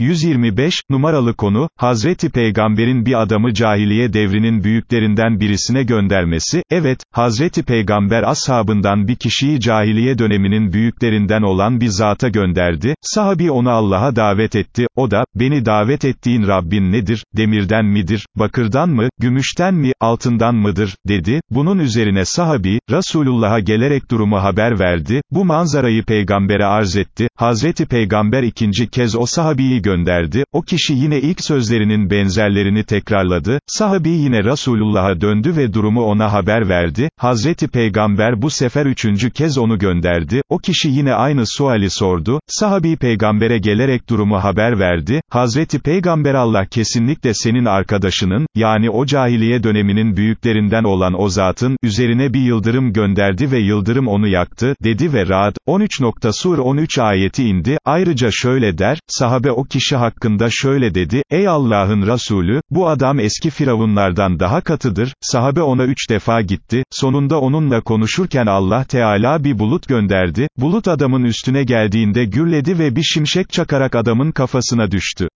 125, numaralı konu, Hazreti Peygamber'in bir adamı cahiliye devrinin büyüklerinden birisine göndermesi, evet, Hazreti Peygamber ashabından bir kişiyi cahiliye döneminin büyüklerinden olan bir zata gönderdi, sahabi onu Allah'a davet etti, o da, beni davet ettiğin Rabbin nedir, demirden midir, bakırdan mı, gümüşten mi, altından mıdır, dedi, bunun üzerine sahabi, Resulullah'a gelerek durumu haber verdi, bu manzarayı peygambere arz etti, Hazreti Peygamber ikinci kez o sahabiyi gönderdi, o kişi yine ilk sözlerinin benzerlerini tekrarladı, sahabi yine Resulullah'a döndü ve durumu ona haber verdi, Hazreti Peygamber bu sefer üçüncü kez onu gönderdi, o kişi yine aynı suali sordu, sahabi peygambere gelerek durumu haber verdi, Hazreti Peygamber Allah kesinlikle senin arkadaşının, yani o cahiliye döneminin büyüklerinden olan o zatın, üzerine bir yıldırım gönderdi ve yıldırım onu yaktı, dedi ve Ra'd, 13. Sur 13 ayeti indi, ayrıca şöyle der, sahabe o kişi hakkında şöyle dedi, ey Allah'ın Resulü, bu adam eski firavunlardan daha katıdır, sahabe ona üç defa gitti, sonunda onunla konuşurken Allah Teala bir bulut gönderdi, bulut adamın üstüne geldiğinde gürledi ve bir şimşek çakarak adamın kafasına düştü.